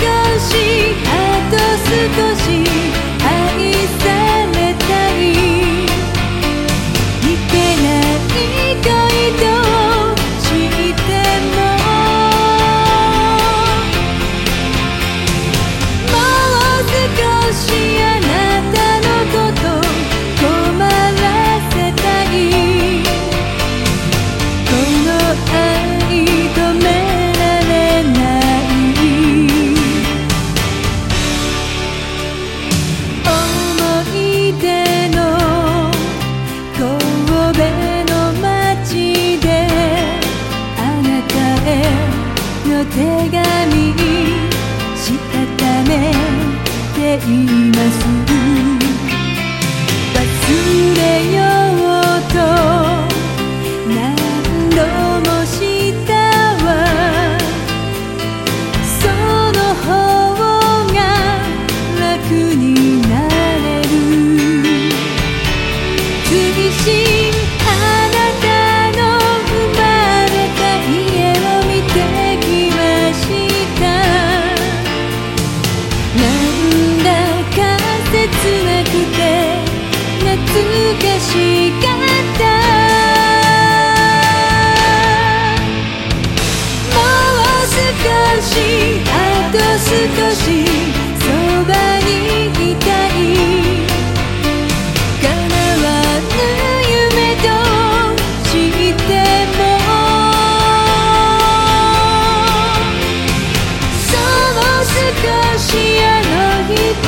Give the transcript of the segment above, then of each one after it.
少しあと少し愛さしたためています。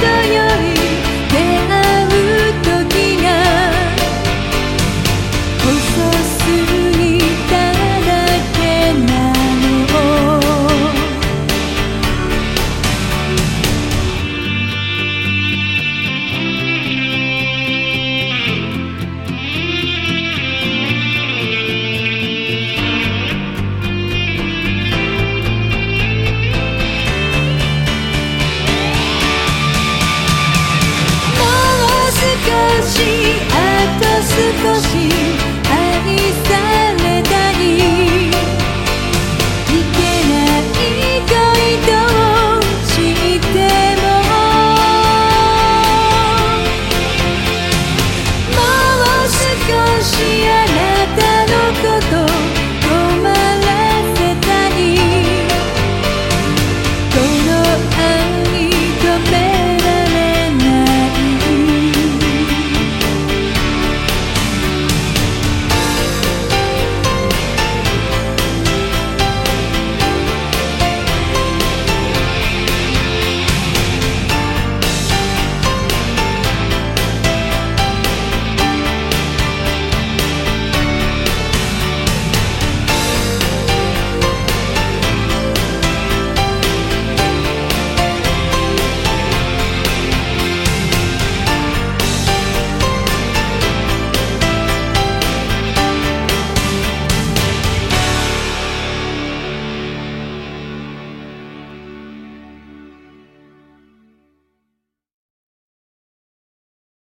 这样。